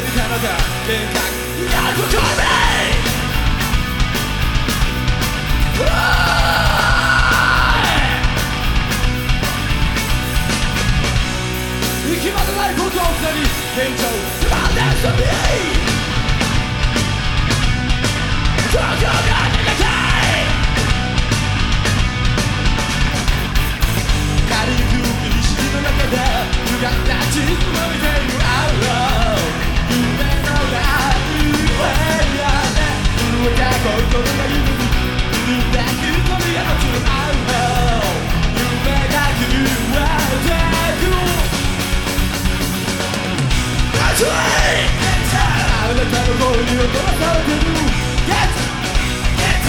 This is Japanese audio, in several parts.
る体変革やるこめ行き場でない孤独なり現状 Surround なたの声に踊らされてる Get Get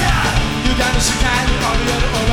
歪む視界に怯えるお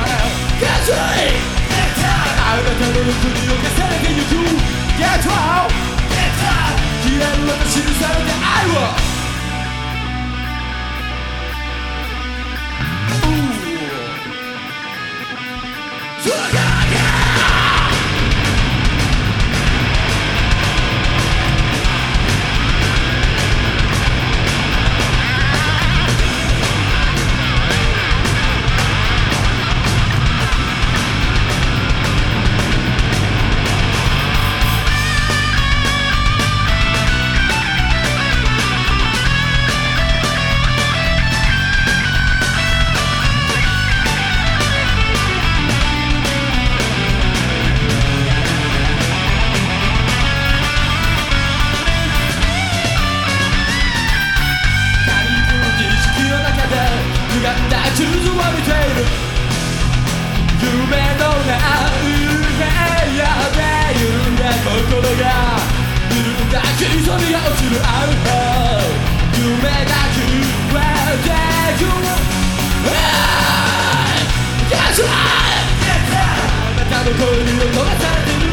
の声に踊らされてる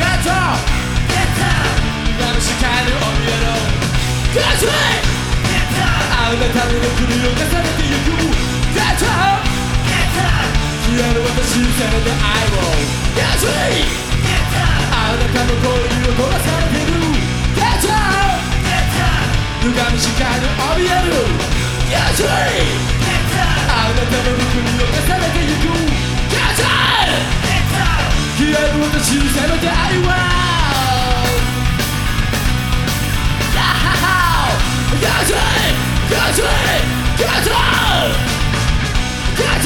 ガチャ今の視界に怯えろガチャあなたの欲に侵されてゆく Get up 消える私にせめて愛を Get me あなたの声に踊らされてる Get up 歪む視界に怯える Get me あなたの欲に侵されてゆく Get up! 愿我的心才能带我。呀哈哈，热血，热血，热血，热血。